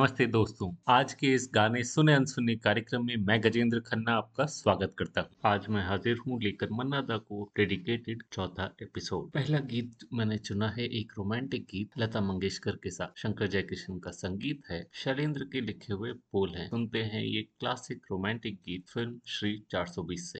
नमस्ते दोस्तों। आज के इस गाने सुने अनसुने कार्यक्रम में मैं गजेंद्र खन्ना आपका स्वागत करता हूँ। आज मैं हाजिर हूँ लेकर मन्ना दा को डेडिकेटेड चौथा एपिसोड पहला गीत मैंने चुना है एक रोमांटिक गीत लता मंगेशकर के साथ। शंकर जयकिशन का संगीत है, शैलेंद्र के लिखे हुए बोल है। सुनते हैं ये क्लासिक रोमांटिक गीत फ़िल्म श्री 420 से इकरार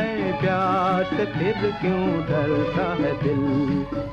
से फिर क्यों डरता है दिल?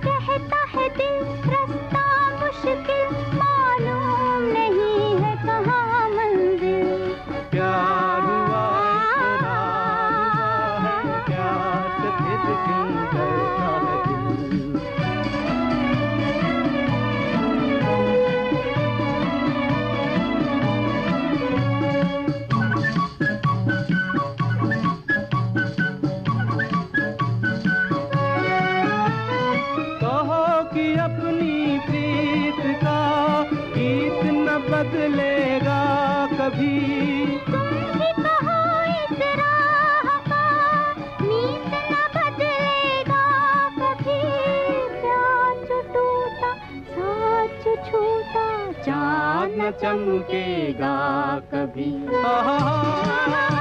चमकेगा कभी।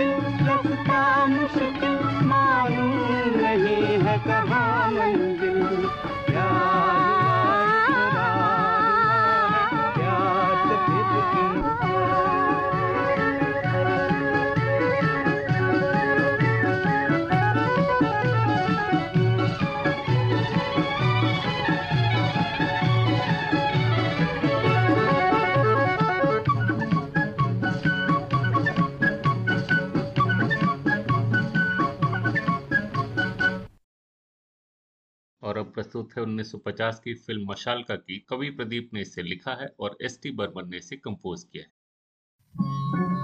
रखता मुश्किल मालूम नहीं है कहाँ? प्रस्तुत है 1950 की फ़िल्म मशाल का कवि प्रदीप ने इसे लिखा है और एस टी बर्मन ने इसे कंपोज किया है।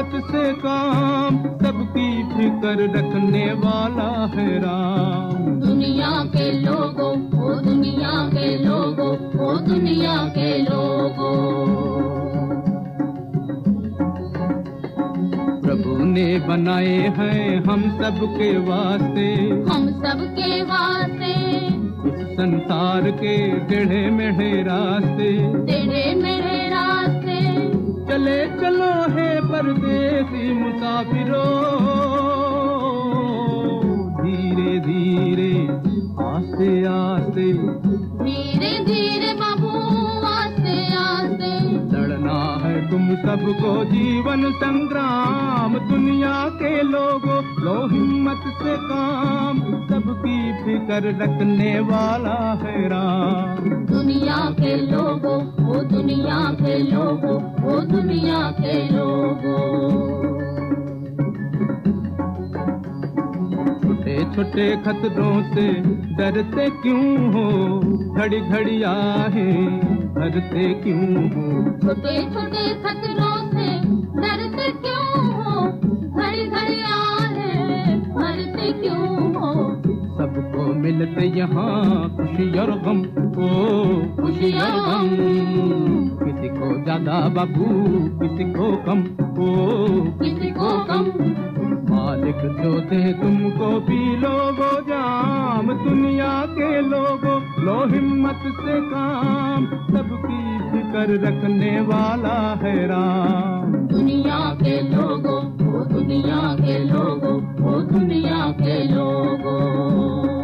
हिम्मत से काम सबकी फ़िक्र रखने वाला है राम। दुनिया के लोगों ओ दुनिया के लोगों ओ दुनिया के लोगों। प्रभु ने बनाए हैं हम सबके वास्ते। हम सबके वास्ते। इस संसार के टेढ़े मेढ़े रास्ते। मेरे रास्ते चले चलो है परदेसी मुसाफिरों। धीरे धीरे आस्ते आस्ते धीरे धीरे सबको जीवन संग्राम दुनिया के लोगों लो हिम्मत से काम। सबकी फ़िक्र रखने वाला है राम। दुनिया के लोगों वो दुनिया के लोगों वो दुनिया के लोगों। छोटे छोटे खतरों से डरते क्यों हो? घड़ी घड़ी आहे भरते क्यों हो? छोटे छोटे खतरों से डरते क्यों हो? घड़ी घड़ी आहे मरते क्यों हो? सबको मिलते यहाँ खुशी और गम ओ खुशी और गम। किसी को ज़्यादा बाबू किसी को कम ओ किसी को कम। मालिक जो दे तुमको भी लोगो जाम। दुनिया के लोगो लो हिम्मत से काम। सबकी कर रखने वाला है राम। दुनिया के लोगो ओ दुनिया के लोगो ओ दुनिया के लोगों।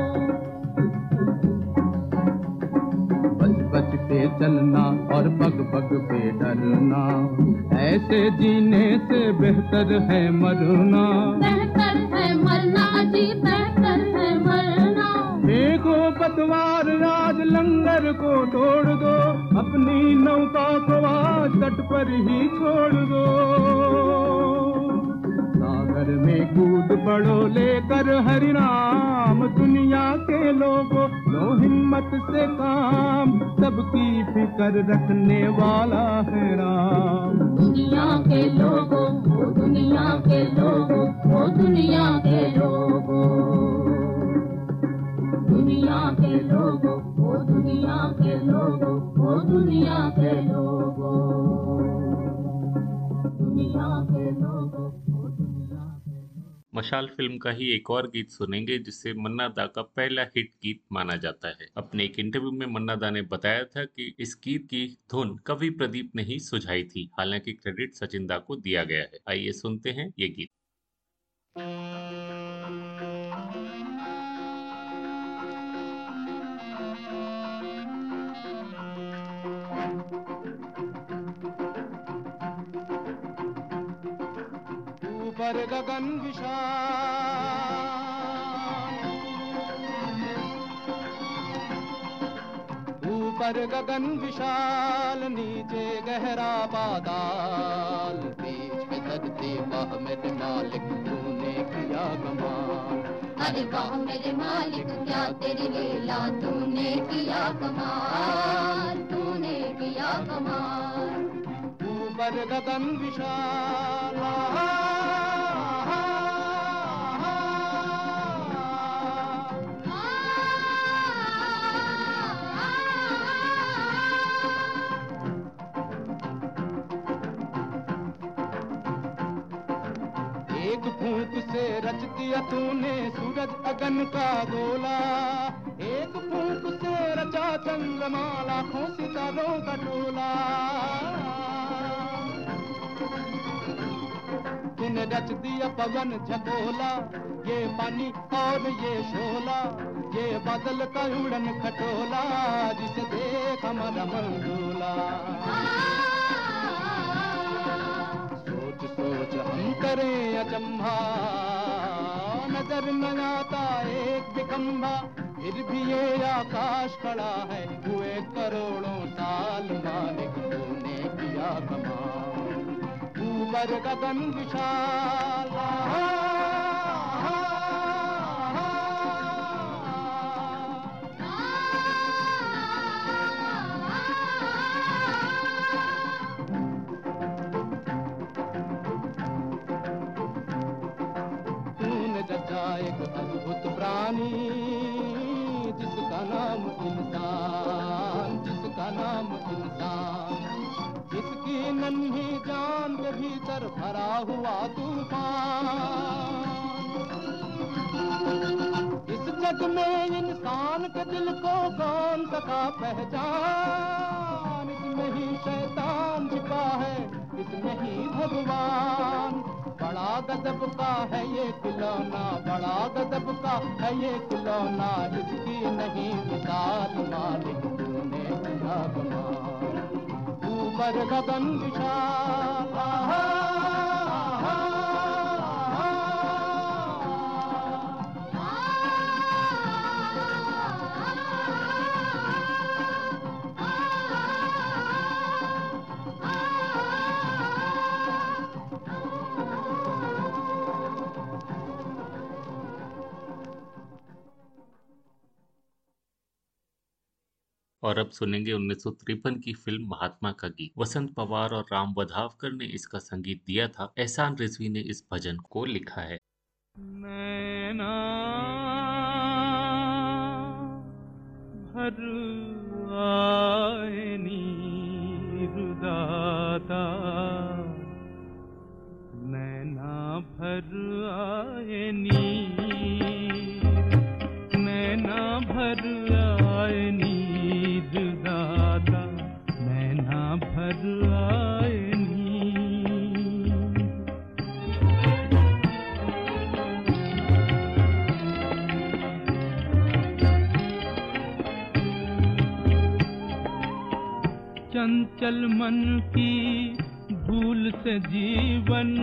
के चलना और पग पग पे डरना। ऐसे जीने से बेहतर है मरना। बेहतर है मरना अजी बेहतर है मरना। देखो पतवार राज लंगर को तोड़ दो। अपनी नौका को आज तट पर ही छोड़ दो। सागर में कूद पड़ो लेकर हरि नाम दुनिया के लोगों लो हिम्मत से काम, सबकी फ़िक्र रखने वाला है राम। दुनिया के लोगों ओ दुनिया के लोगों, वो दुनिया के लोगों। दुनिया के लोगों, वो दुनिया के लोगों ओ दुनिया के लोगों। दुनिया के लोगों मशाल फ़िल्म का ही एक और गीत सुनेंगे, जिसे मन्ना दा का पहला हिट गीत माना जाता है। अपने एक इंटरव्यू में मन्ना दा ने बताया था कि इस गीत की धुन कवि प्रदीप ने ही सुझाई थी। हालाँकि क्रेडिट सचिन दा को दिया गया है। आइए सुनते हैं ये गीत। ऊपर गगन विशाल। ऊपर गगन विशाल नीचे गहरा पाताल बीच में धरती वाह मेरे मालिक तूने किया कमाल। अरे वाह मेरे मालिक क्या तेरी लीला तूने किया कमाल? तूने किया कमाल। ऊपर गगन विशाल। दिया तूने सूरज अगन का गोला। एक फूंक से रचा चंद्रमा लाखों सितारों का टोला तूने रच दिया पवन झकोला? ये पानी और ये शोला। ये बादल का उड़न खटोला, जिसे देख हमारा मन डोला सोच सोच हम करें अचंभा। नज़र न आता एक बिखंभा फिर भी ये आकाश खड़ा है, हुए करोड़ों साल मालिक तूने किया कमाल। ऊपर गगन विशाल जग में इंसान के दिल को कौन सका पहचान। इसमें ही शैतान छिपा है, इसमें ही भगवान। बड़ा गजब का है ये खिलौना, बड़ा गजब का है ये खिलौना इसकी नहीं मिसाल मालिक तूने कमाल ऊपर गगन विशाल और अब सुनेंगे उन्नीस सौ तिरपन की फ़िल्म महात्मा का गीत। वसंत पवार और राम वधावकर ने इसका संगीत दिया था। एहसान रिजवी ने इस भजन को लिखा है। नैना, भर आए नीरुदाता नैना, भर आए भर चंचल मन की भूल से जीवन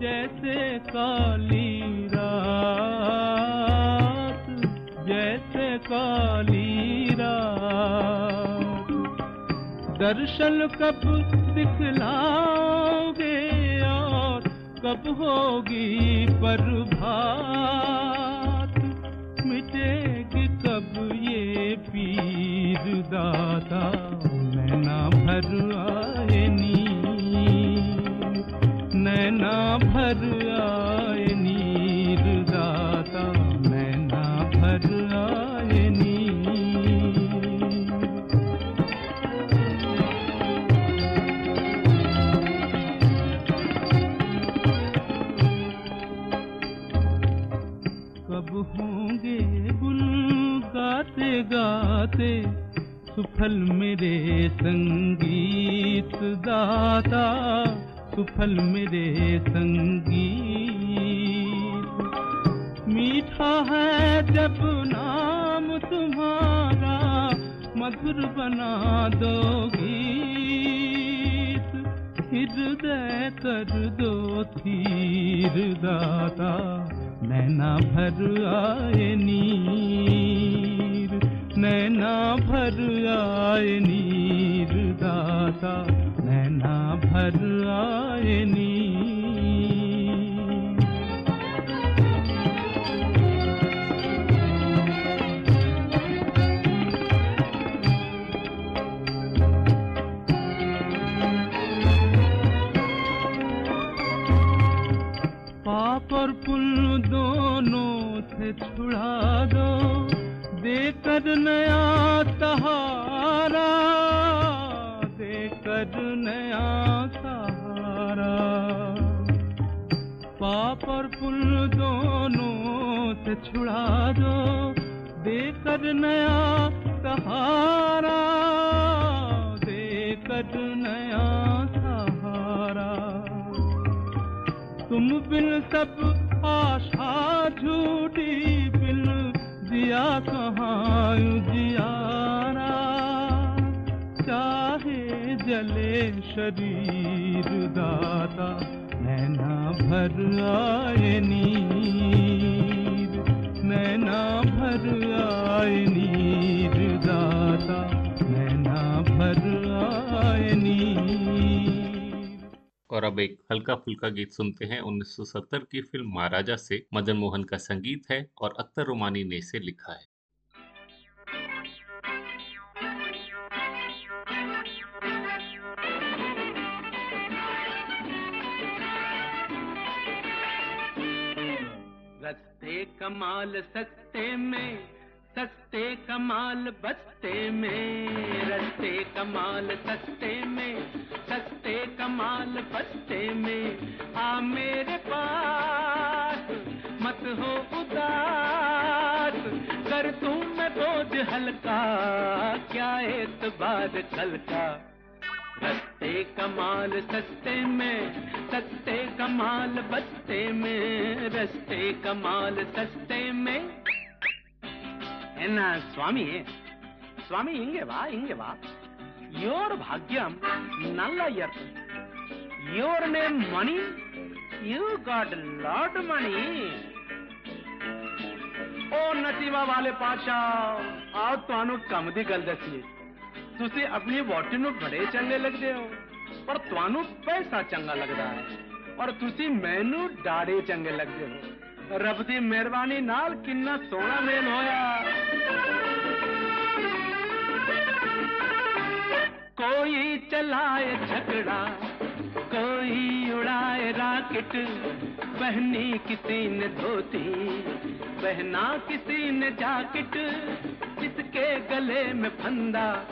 जैसे काली रात, जैसे काली रात। दर्शन कब दिखलाओगे और कब होगी प्रभात? मिटेगी कब ये पीर दाता भर आए नैना भर आए नीर, दाता नैना भर आए नीर। कब होंगे गुल गाते गाते सुफल मेरे संगीत दाता, सुफल मेरे संगीत। मीठा है जब नाम तुम्हारा, मधुर बना दो गीत। हृदय कर दो थीर दाता, नैना भर आए नीर नैना भर आए नीर दाता, नैना भर आए नीर। पाप और पुण्य दोनों से छुड़ा दो। देकर नया सहारा, देकर नया सहारा। पाप और पुण्य दोनों से छुड़ा दो, देकर नया सहारा, देकर नया सहारा। तुम बिन सब शरीर दाता, नैना भर आए नीर, नैना भर आए नीर दाता, नैना भर आए नीर। और अब एक हल्का फुल्का गीत सुनते हैं। 1970 की फ़िल्म महाराजा से मदन मोहन का संगीत है और अख्तर रोमानी ने इसे लिखा है। कमाल सस्ते में, सस्ते कमाल बस्ते में, रस्ते कमाल सस्ते में, सस्ते कमाल बस्ते में, आ मेरे पास मत हो उदास, कर तू मैं बोझ हल्का, क्या एतबार कल का? सत्ते कमाल, सस्ते में सत्ते कमाल, बस्ते में, रस्ते कमाल, सस्ते में। है ना स्वामी स्वामी, इंगे वा इंगे वा। योर भाग्यम नल्ला यर your name money you got lot money ओ नसीबा वाले पाशा आओ तो कम दी गल दसी ਤੁਸੀਂ ਆਪਣੀ ਵੋਟੀ ਨੂੰ ਬੜੇ ਚੰਗੇ ਲੱਗਦੇ ਹੋ ਪਰ ਤੁਹਾਨੂੰ ਪੈਸਾ ਚੰਗਾ ਲੱਗਦਾ ਹੈ ਔਰ ਤੁਸੀਂ ਮੈਨੂੰ ਡਾੜੇ ਚੰਗੇ ਲੱਗਦੇ ਹੋ ਰੱਬ ਦੀ ਮਿਹਰਬਾਨੀ ਨਾਲ ਕਿੰਨਾ ਸੋਹਣਾ ਮੇਲ ਹੋਇਆ कोई चलाए झगड़ा कोई उड़ाए राकेट पहनी किसी ने धोती पहना किसी ने जैकेट, जिसके गले में फंदा,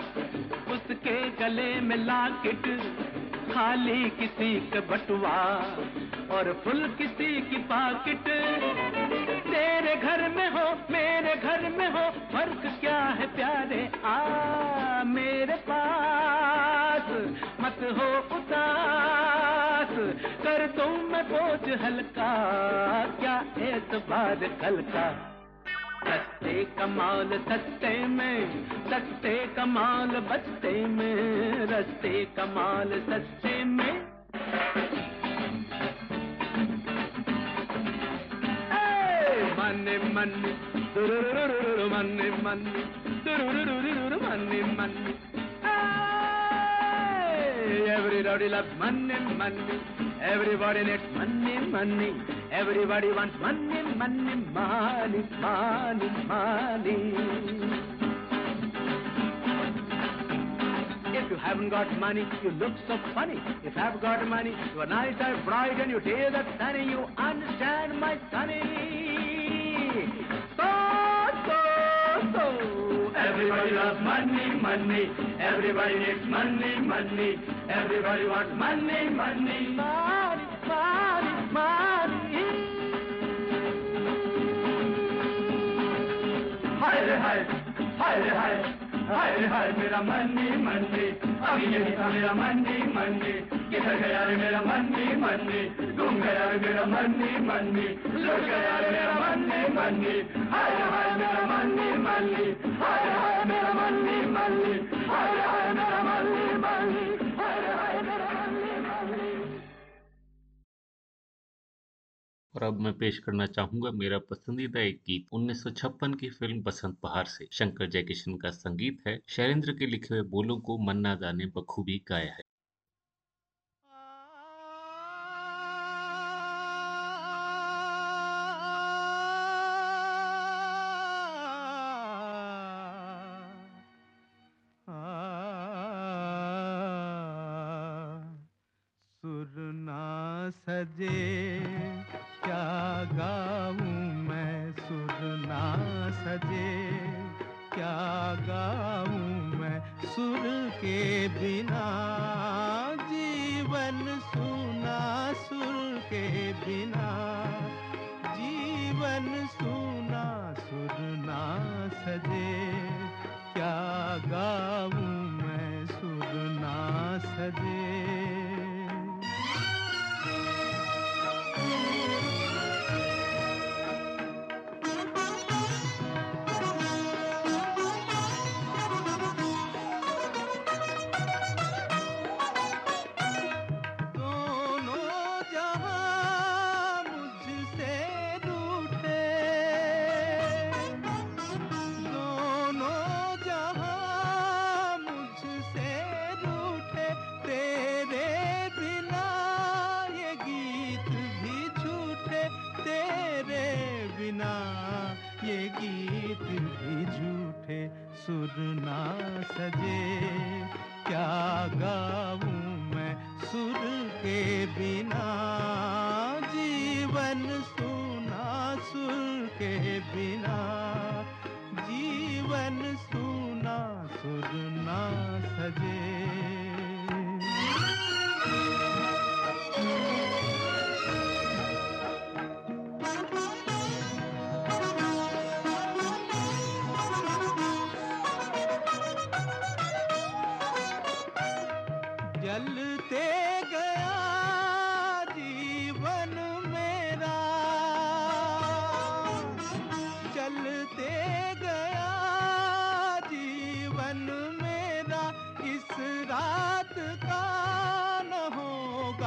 उसके गले में लाकेट। खाली किसी का बटुआ और फुल किसी की पाकिट। तेरे घर में हो, मेरे घर में हो, फ़र्क क्या है प्यारे? आ, मेरे पास। मत हो उदास कर दूँ मैं बोझ हल्का क्या एतबार कल का कमाल सस्ते में सस्ते कमाल बस्ते में रस्ते कमाल सस्ते में money, money, do-do-do-do-do-do, money, money. Hey, everybody loves money, money. Everybody needs money, money. Everybody wants money, money, money, money, money. If you haven't got money, you look so funny. If you have got money, you are nice and bright and you tail that sunny. You understand, my sonny? So, so, so. Everybody loves money, money. Everybody needs money, money. Everybody wants money, money. Money, money, money. Hi, hi, hi, hi. रे हाय हाय मेरा मंडी मंडी अभी यही था मेरा मंडी मंडी किधर गया रे मेरा मंडी मंडी घूम गया रे मेरा मंडी मंडी लुट गया रे मेरा मंडी मंडी हाय रे हाय मेरा मंडी मंडी हाय रे हाय मेरा मंडी मंडी हाय रे हाय मेरा मन्नी और अब मैं पेश करना चाहूँगा मेरा पसंदीदा एक गीत 1956 की फ़िल्म बसंत बहार से। शंकर जयकिशन का संगीत है, शैलेंद्र के लिखे हुए बोलों को मन्ना दा ने बखूबी गाया है।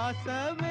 होगा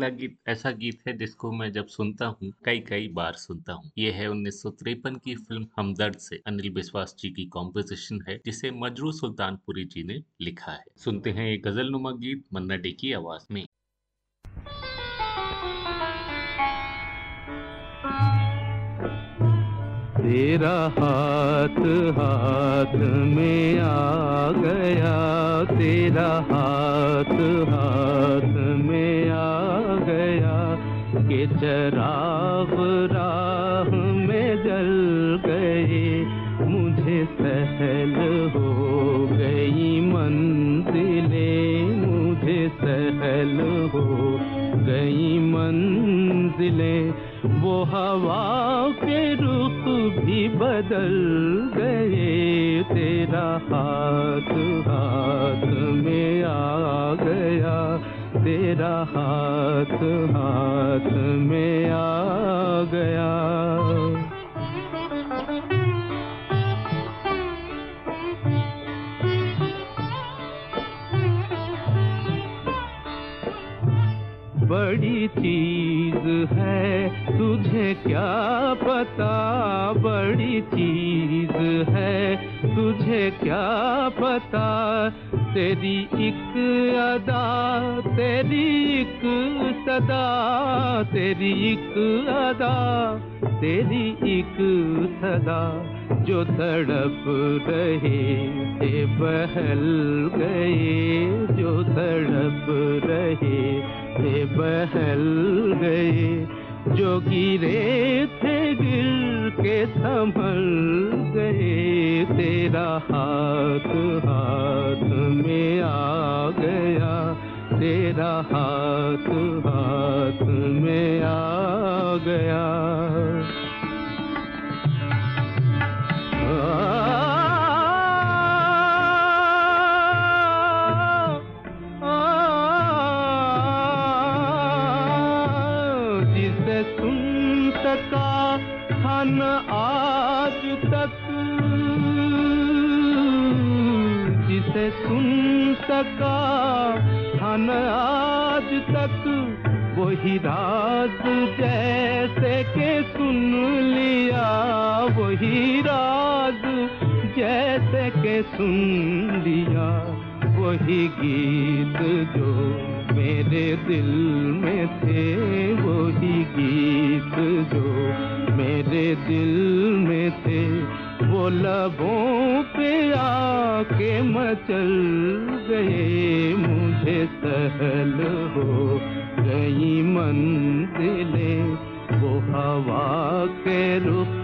अगला गीत, ऐसा गीत है जिसको मैं जब सुनता हूँ कई कई बार सुनता हूँ। ये है उन्नीस की फ़िल्म हमदर्द से। अनिल विश्वास जी की कॉम्पोजिशन है, जिसे मजरू सुल्तानपुरी जी ने लिखा है। सुनते हैं ये गज़ल नुमा गीत मन्ना डे की आवाज़ में। तेरा हाथ हाथ में आ गया, तेरा हाथ हाथ में आ के चराग राह में जल गए, मुझे सहल हो गई मंजिलें, मुझे सहल हो गई मंजिलें। वो हवा के रुख भी बदल गए, तेरा हाथ हाथ में आ गया। तेरा हाथ हाथ में आ गया। बड़ी चीज़ है, तुझे क्या पता? बड़ी चीज़ है तुझे क्या पता? तेरी एक अदा, तेरी एक सदा, तेरी एक अदा, तेरी एक सदा, जो तड़प रहे थे, बहल गए, जो तड़प रहे थे, बहल गए। जो गिरे थे गिर के संभल गए, तेरा हाथ हाथ में आ गया, तेरा हाथ हाथ में आ गया। सका था न आज तक वही राज जैसे के सुन लिया, वही राज जैसे के सुन लिया, वही गीत जो मेरे दिल में थे, वही गीत जो मेरे दिल में थे, वो लबों पे आके मचल गए मुझे सहल हो गई मंजिलें। वो हवा के रुख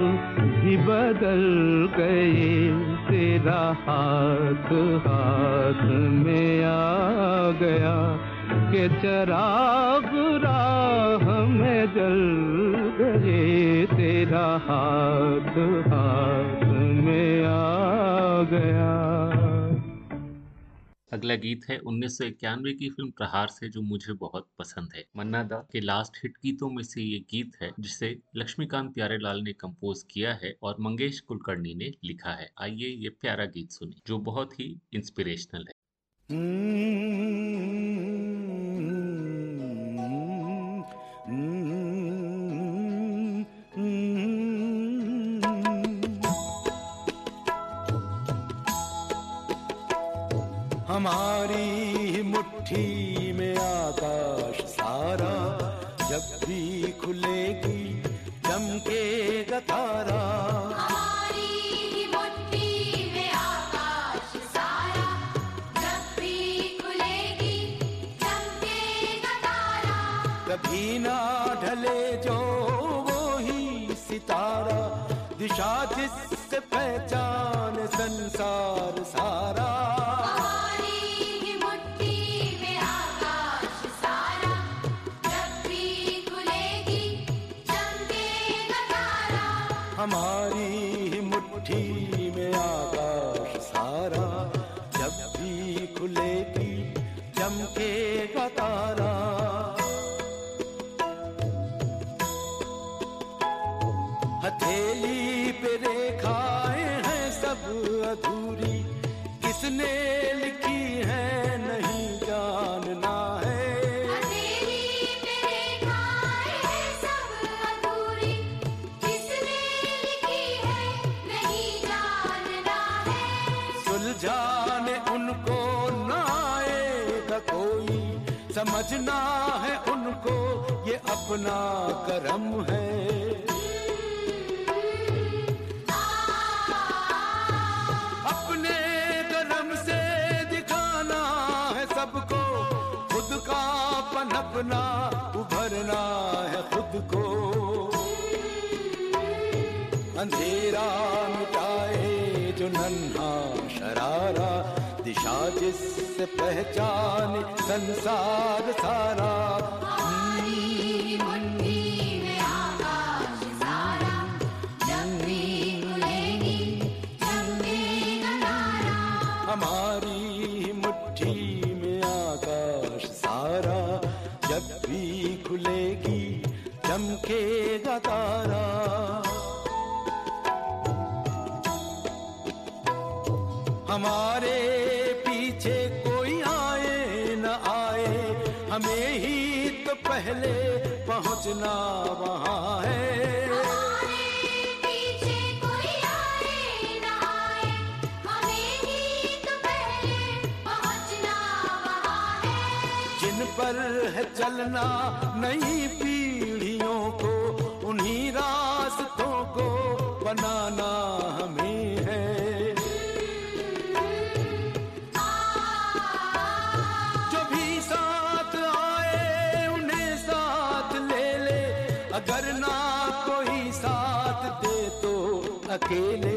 भी बदल गए। तेरा हाथ हाथ में आ गया के चराग राह में जल गए। तेरा हाथ हाथ में आ गया। अगला गीत है उन्नीस की फ़िल्म प्रहार से, जो मुझे बहुत पसंद है। मन्ना दा के लास्ट हिट गीतों में से ये गीत है, जिसे लक्ष्मीकांत प्यारेलाल ने कंपोज किया है और मंगेश कुलकर्णी ने लिखा है। आइए ये प्यारा गीत सुनिए, जो बहुत ही इंस्पिरेशनल है। हमारी मुट्ठी हमारी मुट्ठी में आकाश सारा जब भी खुलेगी चमकेगा तारा। कभी ना ढले जो वो ही सितारा दिशा जिससे पहचान हमारी मुट्ठी। अपना करम है। अपने करम से दिखाना है सबको, खुद का पनपना, उभरना है खुद को। अंधेरा मिटाए जो नन्हा, शरारा, दिशा जिससे पहचान संसार सारा। चमकेगा तारा। हमारे पीछे कोई आए न आए हमें ही तो पहले पहुँचना वहाँ है। हमारे पीछे कोई आए ना बनाना हमें है। जो भी साथ आए, उन्हें साथ ले ले। अगर ना कोई साथ दे तो अकेले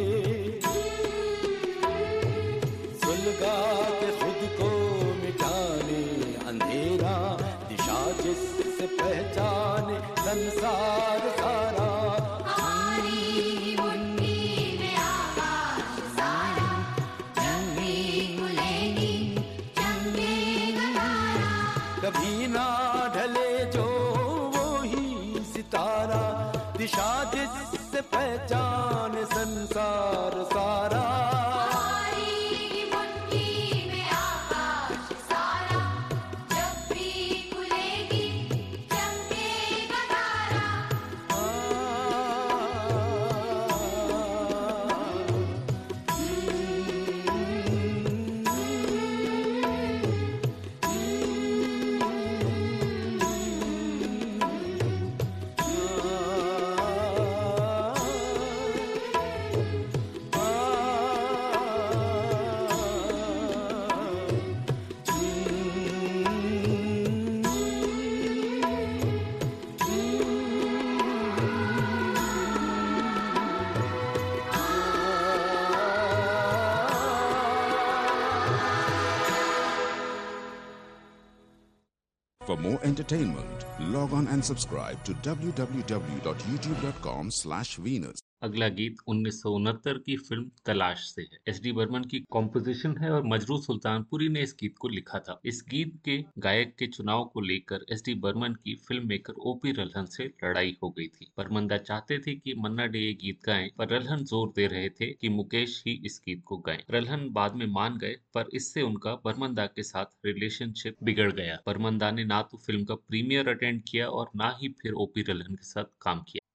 and subscribe to www.youtube.com slash Venus. अगला गीत उन्नीस सौ उनहत्तर की फ़िल्म तलाश से है। एस डी बर्मन की कॉम्पोजिशन है और मजरू सुल्तानपुरी ने इस गीत को लिखा था। इस गीत के गायक के चुनाव को लेकर एस डी बर्मन की फ़िल्म मेकर ओपी रल्हन से लड़ाई हो गई थी। बर्मंदा चाहते थे कि मन्ना डे ये गीत गाएँ, पर रल्हन ज़ोर दे रहे थे कि मुकेश ही इस गीत को गाएँ। रल्हन बाद में मान गए, पर इससे उनका बर्मंदा के साथ रिलेशनशिप बिगड़ गया। बर्मंदा ने ना तो फ़िल्म का प्रीमियर अटेंड किया और ना ही फिर ओपी रल्हन के साथ काम किया।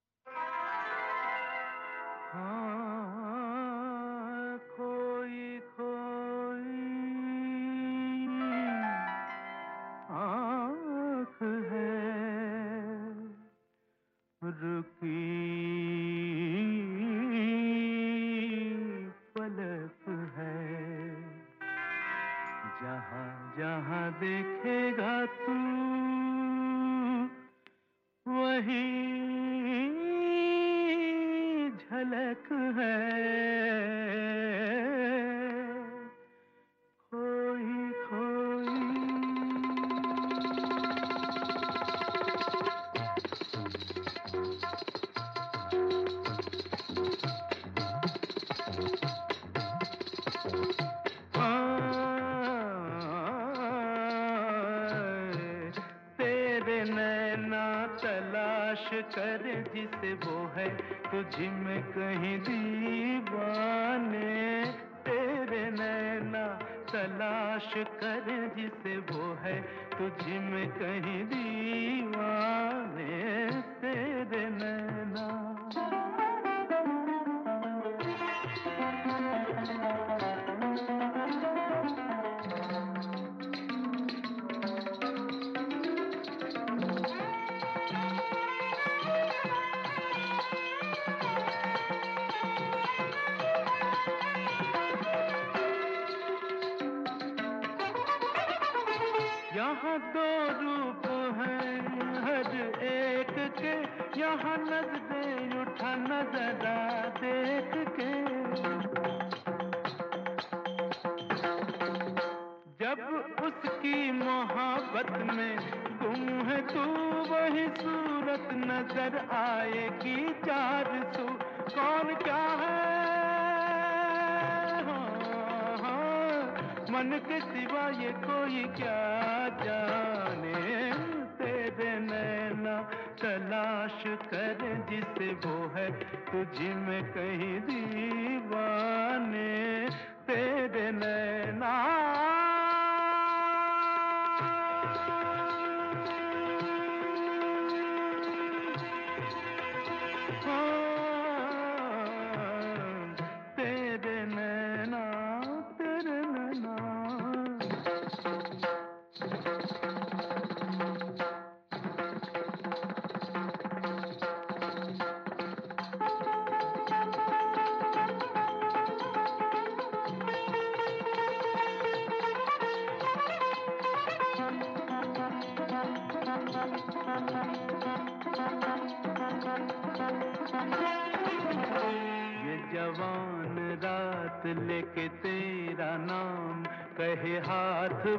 हाँ, मन के सिवा ये कोई क्या जाने? तेरे नैना तलाश कर जिसे वो है तुझ में कहीं दीवाने। तेरे नैना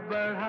बढ़ा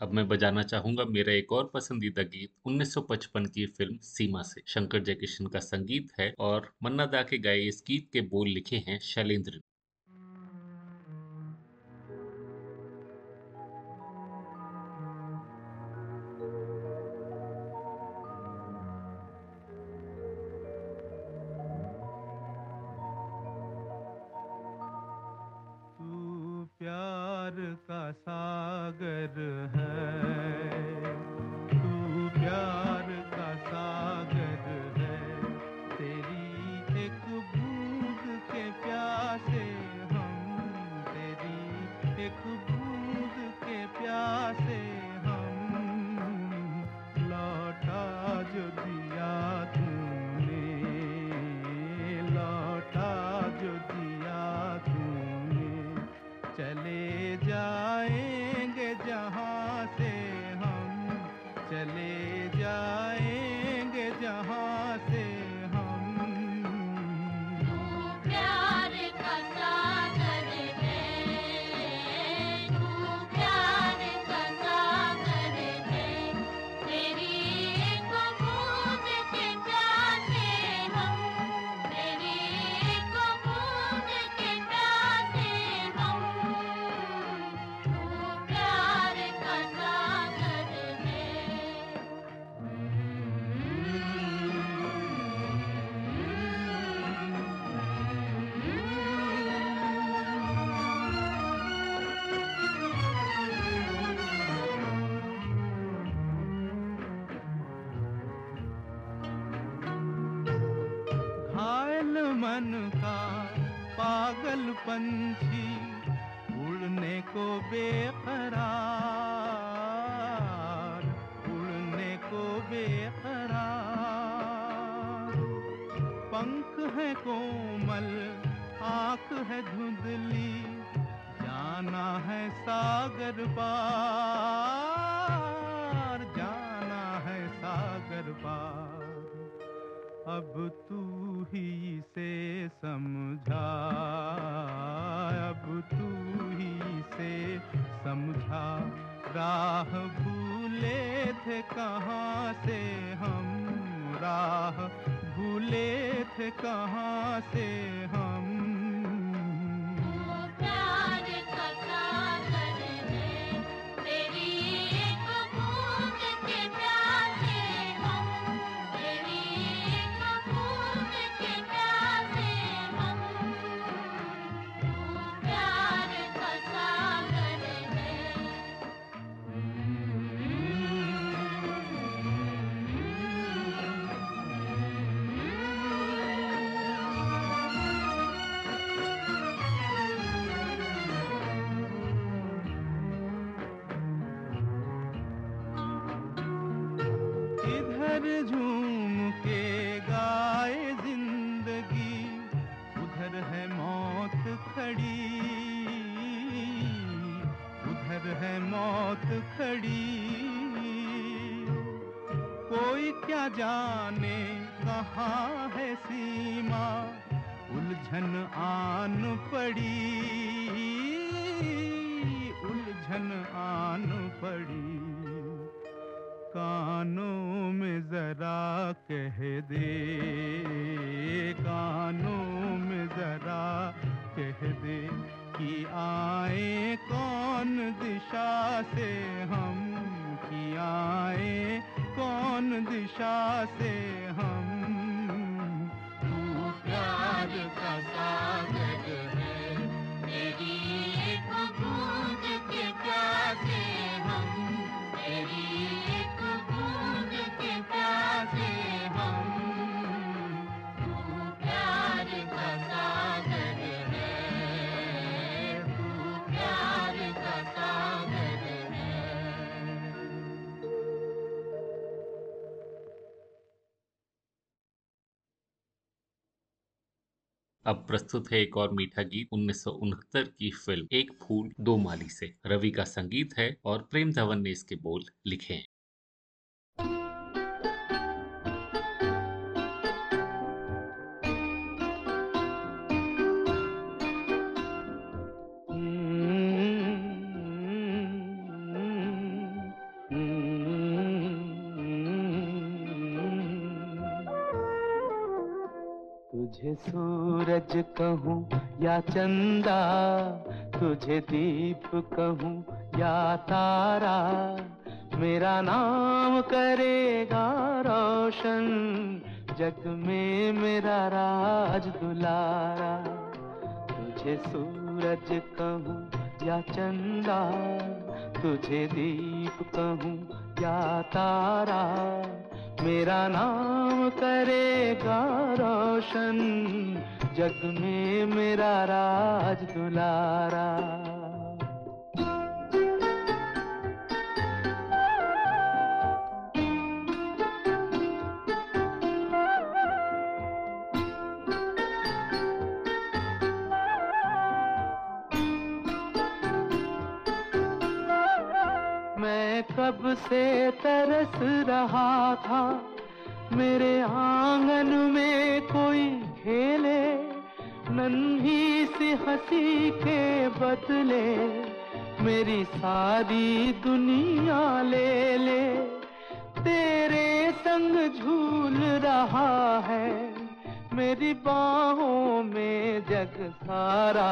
अब मैं बजाना चाहूँगा मेरा एक और पसंदीदा गीत 1955 की फ़िल्म सीमा से। शंकर जयकिशन का संगीत है और मन्ना दा के गाए इस गीत के बोल लिखे हैं शैलेंद्र। पंछी उड़ने को बेकरार क्या जाने? कहाँ है सीमा? उलझन आन पड़ी। उलझन आन पड़ी। कानों में जरा कह दे। कानों में जरा कह दे कि आए कौन दिशा से? हम कि आए कौन दिशा से हम? तू प्यार का सागर है। तेरी एक बूंद के प्यासे अब प्रस्तुत है एक और मीठा गीत, उन्नीस सौ उनहत्तर की फ़िल्म, एक फूल, दो माली से। रवि का संगीत है और प्रेम धवन ने इसके बोल लिखे हैं। या चंदा, तुझे दीप कहूँ या तारा, मेरा नाम करेगा रोशन, जग में मेरा राज दुलारा। तुझे सूरज कहूँ या चंदा, तुझे दीप कहूँ या तारा, मेरा नाम करेगा रोशन जग में मेरा राज दुलारा। कब से तरस रहा था, मेरे आँगन में कोई खेले। नन्ही सी हँसी के बदले मेरी सारी दुनिया ले ले। तेरे संग झूल रहा है, मेरी बाहों में जग सारा।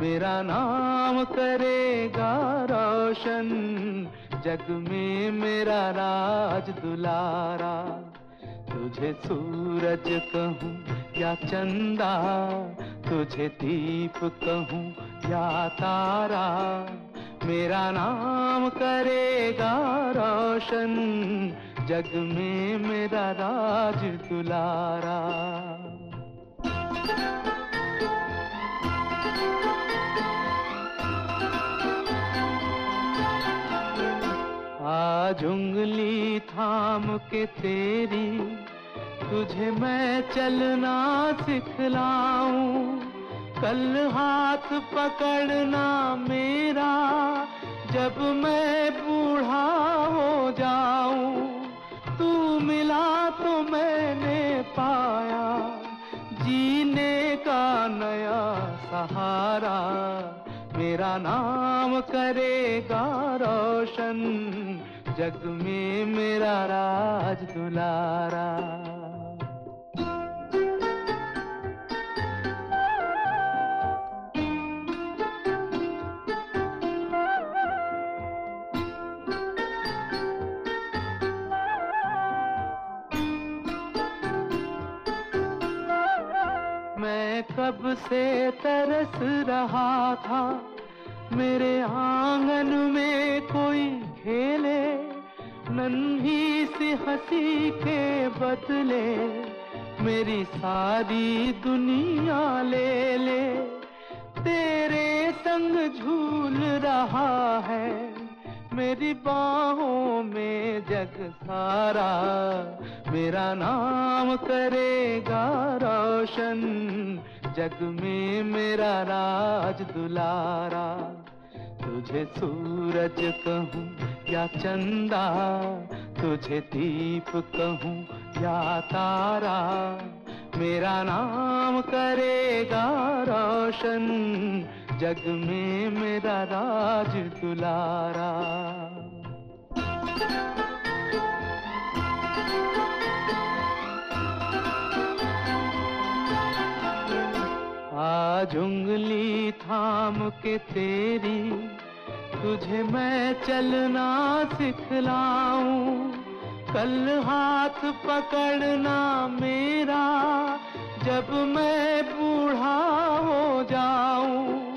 मेरा नाम करेगा रोशन, जग में मेरा राज दुलारा। तुझे सूरज कहूँ या चंदा, तुझे दीप कहूँ या तारा, मेरा नाम करेगा रोशन, जग में मेरा राज दुलारा। आज उंगली थाम के तेरी तुझे मैं चलना सिखलाऊं। कल हाथ पकड़ना मेरा, जब मैं बूढ़ा हो जाऊँ। तू मिला तो मैंने पाया, जीने का नया सहारा। मेरा नाम करेगा रोशन, जग में मेरा राज दुलारा। मैं कब से तरस रहा था। मेरे आँगन में कोई खेले, नन्ही सी हँसी के बदले मेरी सारी दुनिया ले ले। तेरे संग झूल रहा है मेरी बाहों में जग सारा, मेरा नाम करेगा रोशन, जग में मेरा राज दुलारा। तुझे सूरज कहूँ या चंदा, तुझे दीप कहूँ या तारा, मेरा नाम करेगा रोशन जग में मेरा राज दुलारा। आज उंगली थाम के तेरी, तुझे मैं चलना सिखलाऊं। कल हाथ पकड़ना मेरा, जब मैं बूढ़ा हो जाऊँ।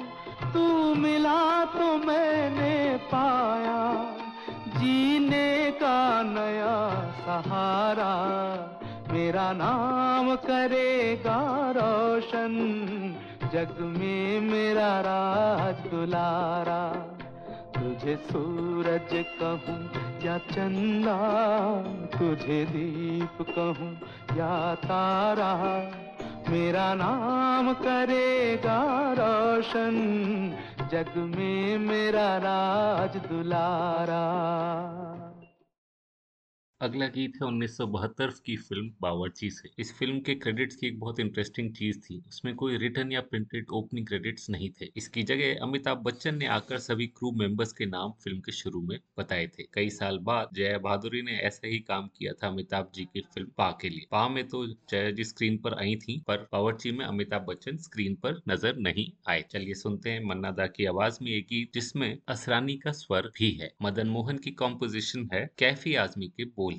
तू मिला तो मैंने पाया, जीने का नया सहारा। मेरा नाम करेगा रोशन, जग में मेरा राज दुलारा। तुझे सूरज कहूँ या चंदा, तुझे दीप कहूँ या तारा। मेरा नाम करेगा रोशन। जग में मेरा राज दुलारा। अगला गीत है 1972 की फ़िल्म बावर्ची से। इस फ़िल्म के क्रेडिट्स की एक बहुत इंटरेस्टिंग चीज़ थी। उसमें कोई रिटर्न या प्रिंटेड ओपनिंग क्रेडिट्स नहीं थे। इसकी जगह अमिताभ बच्चन ने आकर सभी क्रू मेंबर्स के नाम फ़िल्म के शुरू में बताए थे। कई साल बाद जया बहादुरी ने ऐसा ही काम किया था अमिताभ जी की फ़िल्म पा के लिए। पा में तो जया जी स्क्रीन पर आई थी, पर बावर्ची में अमिताभ बच्चन स्क्रीन पर नज़र नहीं आए। चलिए सुनते हैं मन्ना दा की आवाज़ में एक गीत जिसमें असरानी का स्वर भी है। मदन मोहन की कॉम्पोजिशन है, कैफी आजमी के बोल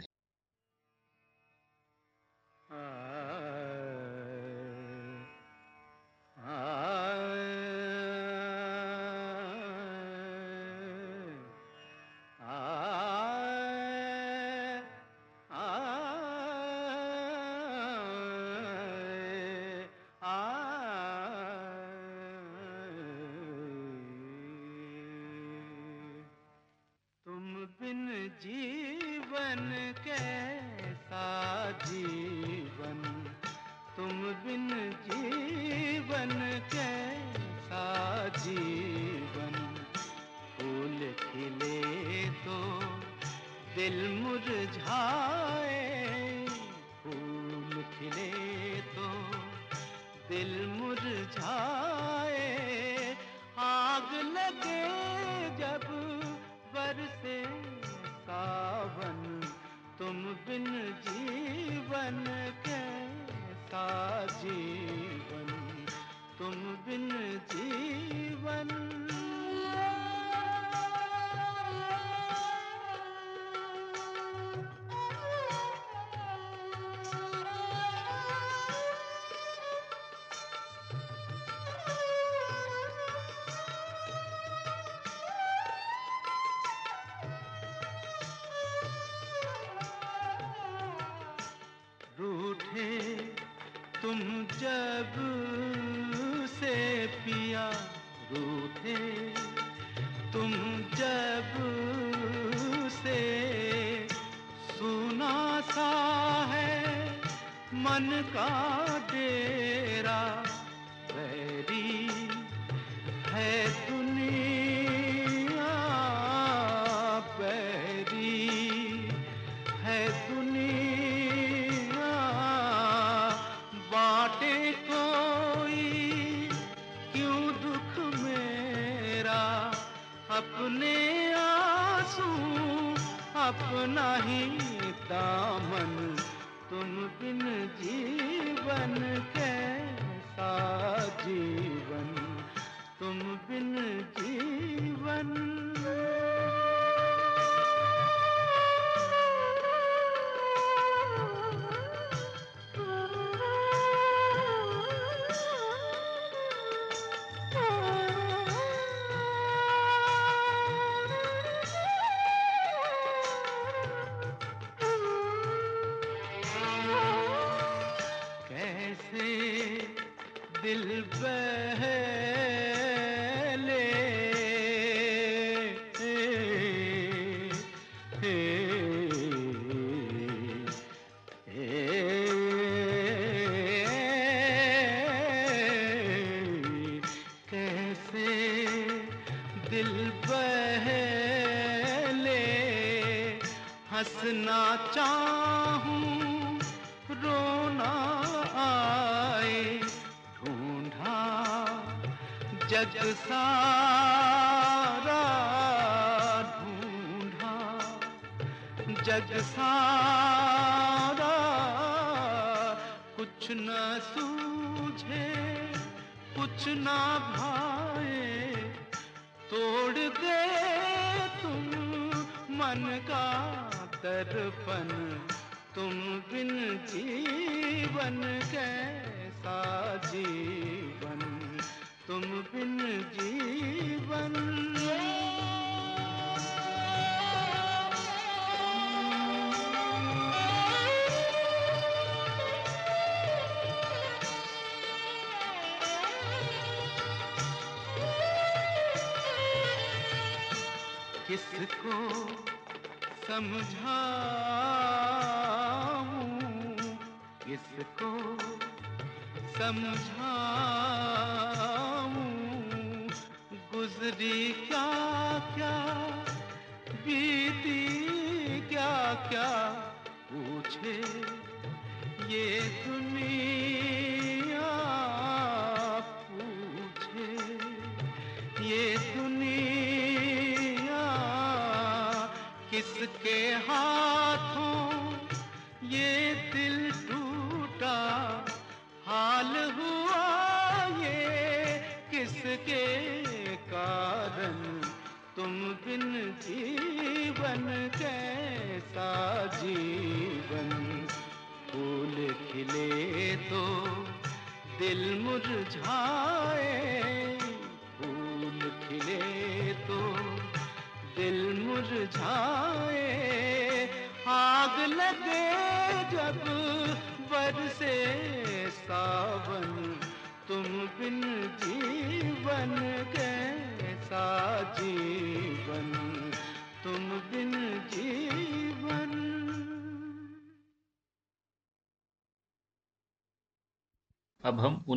मन का डेरा बैरी है दुनिया किसको समझाऊं? किसको समझाऊं?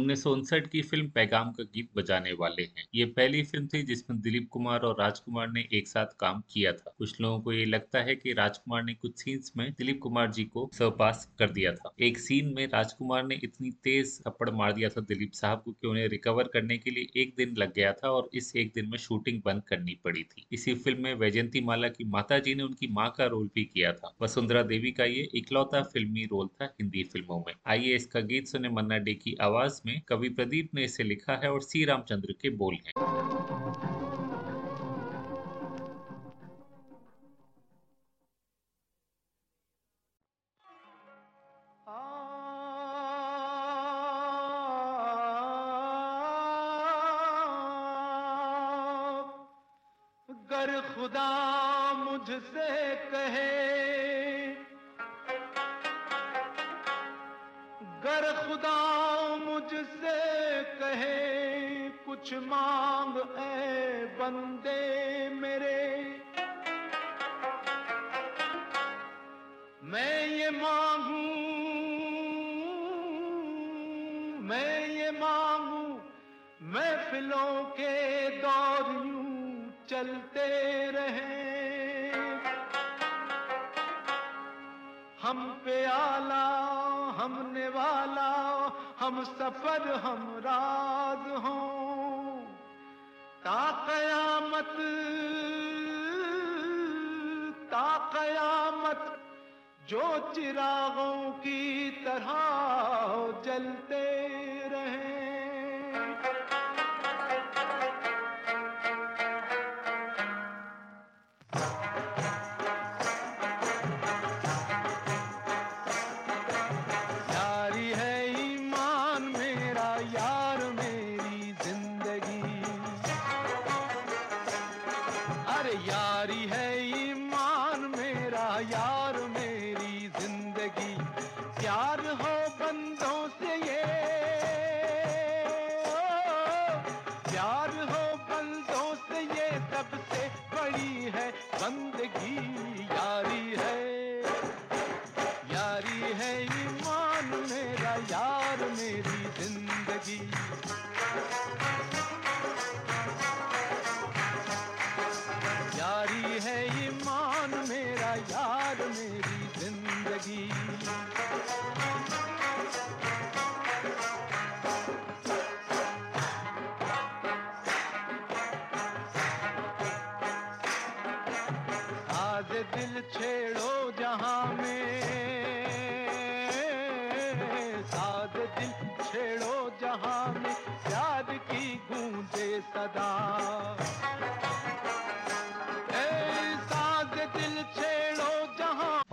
उन्नीस की फ़िल्म पैगाम का गीत बजाने वाले हैं। ये पहली फ़िल्म थी जिसमें दिलीप कुमार और राजकुमार ने एक साथ काम किया था। कुछ लोगों को ये लगता है कि राजकुमार ने कुछ सीन्स में दिलीप कुमार जी को सरपास कर दिया था। एक सीन में राजकुमार ने इतनी तेज थप्पड़ मार दिया था दिलीप साहब को कि उन्हें रिकवर करने के लिए एक दिन लग गया था और इस एक दिन में शूटिंग बंद करनी पड़ी थी। इसी फ़िल्म में वैजयंती माला की माता जी ने उनकी माँ का रोल भी किया था। वसुंधरा देवी का ये इकलौता फिल्मी रोल था हिंदी फ़िल्मों में। आइए इसका गीत सुने मन्ना डे की आवाज़ कवि प्रदीप ने इसे लिखा है और सी रामचंद्र के बोल हैं।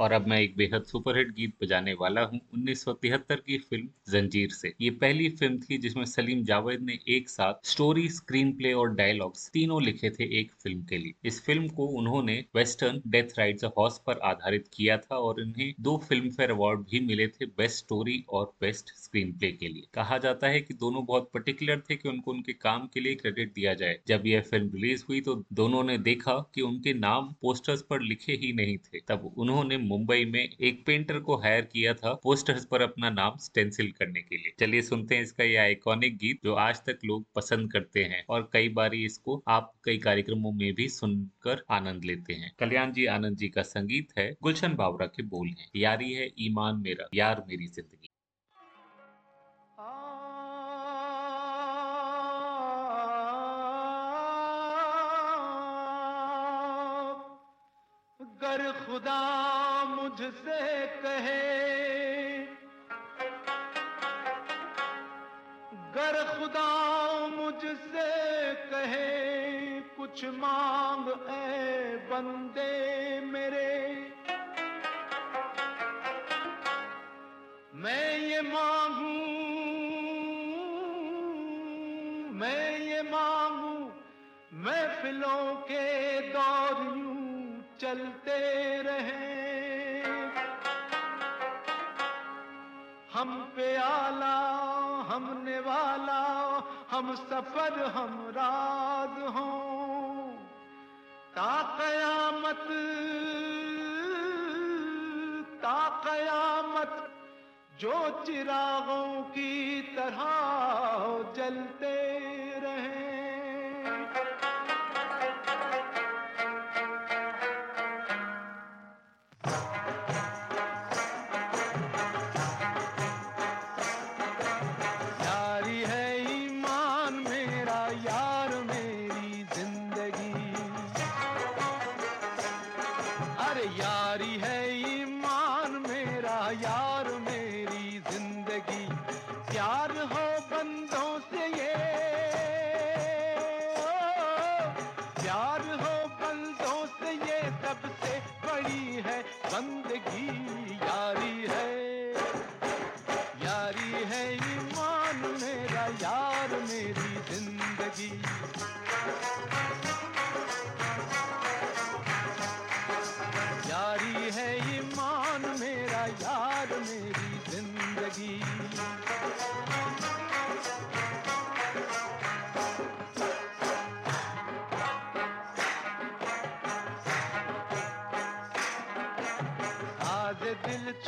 और अब मैं एक बेहद सुपरहिट गीत बजाने वाला हूँ। 1973 की फ़िल्म जंजीर से। ये पहली फ़िल्म थी जिसमें सलीम जावेद ने एक साथ स्टोरी स्क्रीन प्ले और डायलॉग्स तीनों लिखे थे एक फ़िल्म के लिए। इस फ़िल्म को उन्होंने वेस्टर्न डेथ राइड्स हॉर्स पर आधारित किया था और उन्हें दो फ़िल्म फेयर अवार्ड भी मिले थे बेस्ट स्टोरी और बेस्ट स्क्रीन प्ले के लिए। कहा जाता है कि दोनों बहुत पर्टिकुलर थे कि उनको उनके काम के लिए क्रेडिट दिया जाए। जब यह फ़िल्म रिलीज़ हुई तो दोनों ने देखा कि उनके नाम पोस्टर्स पर लिखे ही नहीं थे। तब उन्होंने मुंबई में एक पेंटर को हायर किया था पोस्टर्स पर अपना नाम स्टेंसिल करने के लिए। चलिए सुनते हैं इसका यह आइकॉनिक गीत जो आज तक लोग पसंद करते हैं और कई बार इसको आप कई कार्यक्रमों में भी सुनकर आनंद लेते हैं। कल्याण जी, आनंद जी का संगीत है, गुलशन बावरा के बोल हैं। यारी है, ईमान मेरा, यार मेरी ज़िंदगी। खुदा मुझसे कहे, गर खुदा मुझसे कहे, कुछ मांग है बंदे मेरे। मैं ये मांगू, मैं ये मांगू, महफिलों के दौर यूँ चलते रहे। हम पे आला हमने वाला हम सफ़र, हम राज हो। कयामत, ता कयामत, जो चिरागों की तरह जलते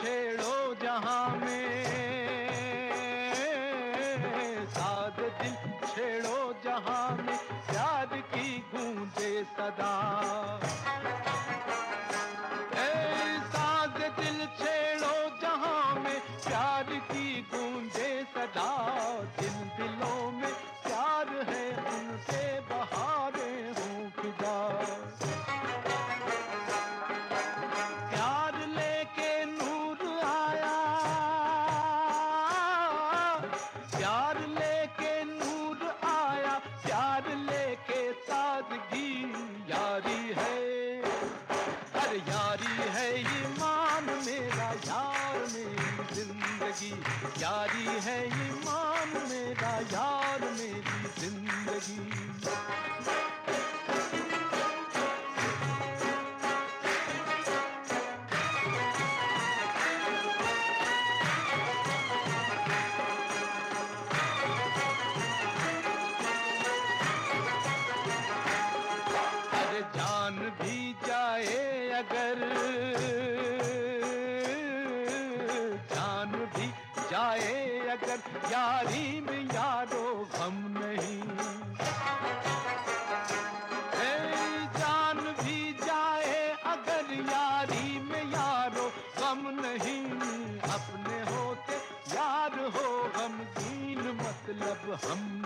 छेड़ो जहाँ में। साध दिल छेड़ो जहाँ में याद की गूंजे सदा। यारी है ईमान मेरा यार मेरी ज़िंदगी। यारी है ईमान मेरा यार मेरी ज़िंदगी। हम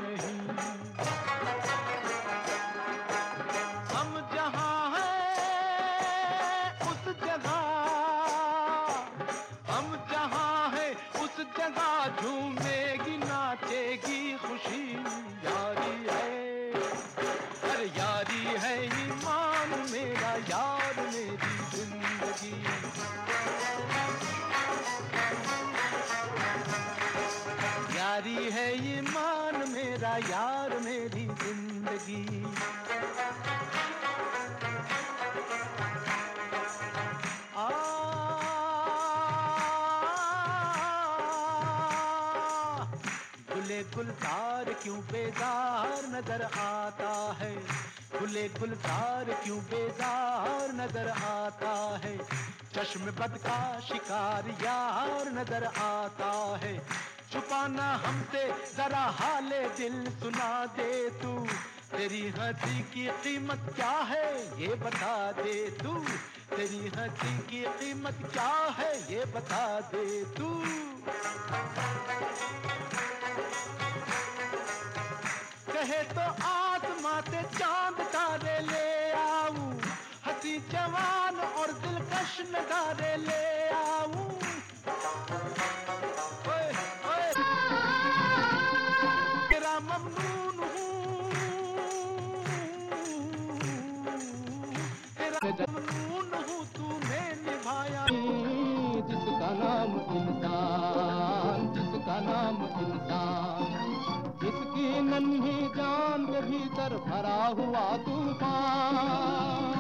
गुलजार क्यों बेजार नज़र आता है? खुले गुलजार क्यों बेजार नज़र आता है? चश्म बद का शिकार यार नज़र आता है। छुपाना हमसे जरा हाले दिल सुना दे तू। तेरी हँसी की कीमत क्या है ये बता दे तू। तेरी हँसी की कीमत क्या है ये बता दे तू। कहे तो आत्मा ते चाँद तारे ले आऊँ। हसी जवान और दिलकश नजारे ले आऊँ। भीतर भरा हुआ तूफ़ान।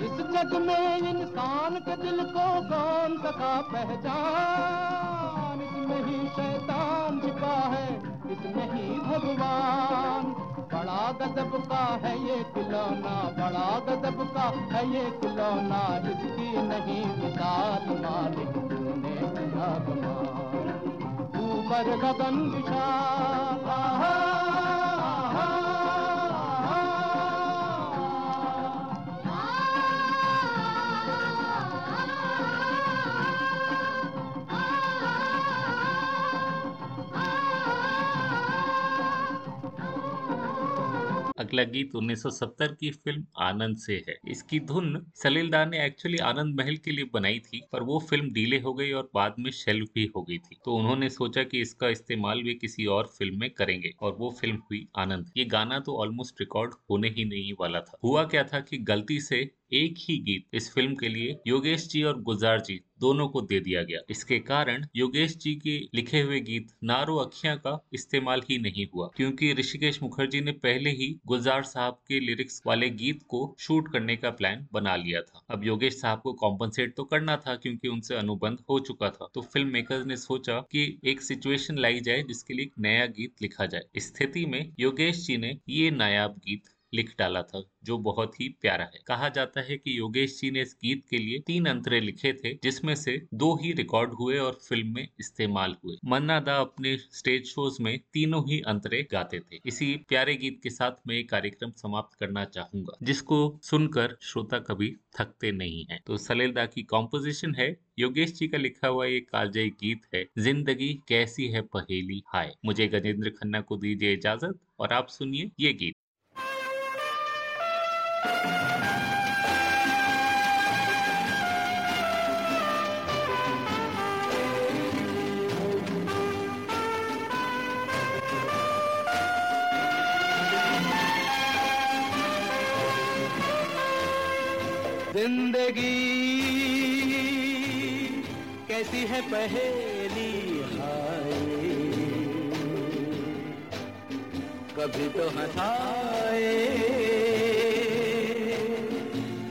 इस जग में इंसान के दिल को कौन सका पहचान। इसमें ही शैतान छिपा है, इसमें ही भगवान। बड़ा गजब का है ये खिलौना, बड़ा गजब का है ये खिलौना। इसकी नहीं मिसाल मालिक तूने किया कमाल ऊपर गगन विशाल अगला गीत 1970 की फ़िल्म आनंद से है। इसकी धुन सलीलदार ने एक्चुअली आनंद महल के लिए बनाई थी, पर वो फ़िल्म डिले हो गई और बाद में शेल्फ भी हो गई थी। तो उन्होंने सोचा कि इसका इस्तेमाल भी किसी और फ़िल्म में करेंगे, और वो फ़िल्म हुई आनंद। ये गाना तो ऑलमोस्ट रिकॉर्ड होने ही नहीं वाला था। हुआ क्या था कि गलती से एक ही गीत इस फ़िल्म के लिए योगेश जी और गुलजार जी दोनों को दे दिया गया। इसके कारण योगेश जी के लिखे हुए गीत नारो अखियाँ का इस्तेमाल ही नहीं हुआ, क्योंकि ऋषिकेश मुखर्जी ने पहले ही गुलजार साहब के लिरिक्स वाले गीत को शूट करने का प्लान बना लिया था। अब योगेश साहब को कॉम्पनसेट तो करना था, क्योंकि उनसे अनुबंध हो चुका था। तो फ़िल्म मेकर ने सोचा कि एक सिचुएशन लाई जाए जिसके लिए नया गीत लिखा जाए। स्थिति में योगेश जी ने ये नायाब गीत लिख डाला था, जो बहुत ही प्यारा है। कहा जाता है कि योगेश जी ने इस गीत के लिए तीन अंतरे लिखे थे, जिसमें से दो ही रिकॉर्ड हुए और फ़िल्म में इस्तेमाल हुए। मन्ना दा अपने स्टेज शोज़ में तीनों ही अंतरे गाते थे। इसी प्यारे गीत के साथ मैं कार्यक्रम समाप्त करना चाहूँगा, जिसको सुनकर श्रोता कभी थकते नहीं है। तो सलेलदा की कॉम्पोजिशन है, योगेश जी का लिखा हुआ ये कालजयी गीत है, ज़िंदगी कैसी है पहेली, हाय। मुझे गजेंद्र खन्ना को दीजिए इजाज़त और आप सुनिए ये गीत। ज़िंदगी कैसी है पहेली हाय। कभी तो हंसाए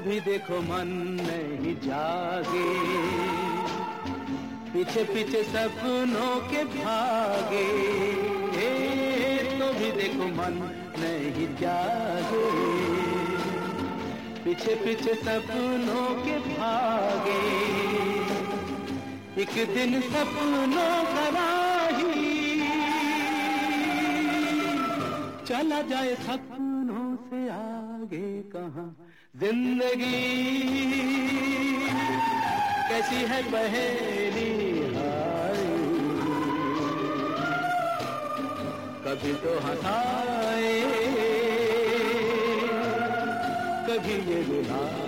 भी देखो मन नहीं जागे। पीछे पीछे सपनों के भागे। तो भी देखो मन नहीं जागे। पीछे पीछे सपनों के भागे। एक दिन सपनों का चला जाए सपनों से आगे कहाँ ज़िंदगी। कैसी है बहेली कभी तो हंसाए कभी ये रुलाए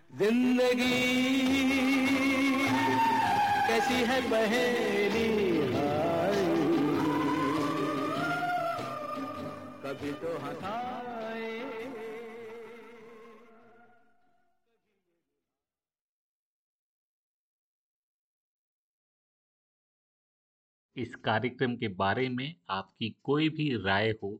ज़िंदगी। कैसी है पहेली कभी तो हंसाए। इस कार्यक्रम के बारे में आपकी कोई भी राय हो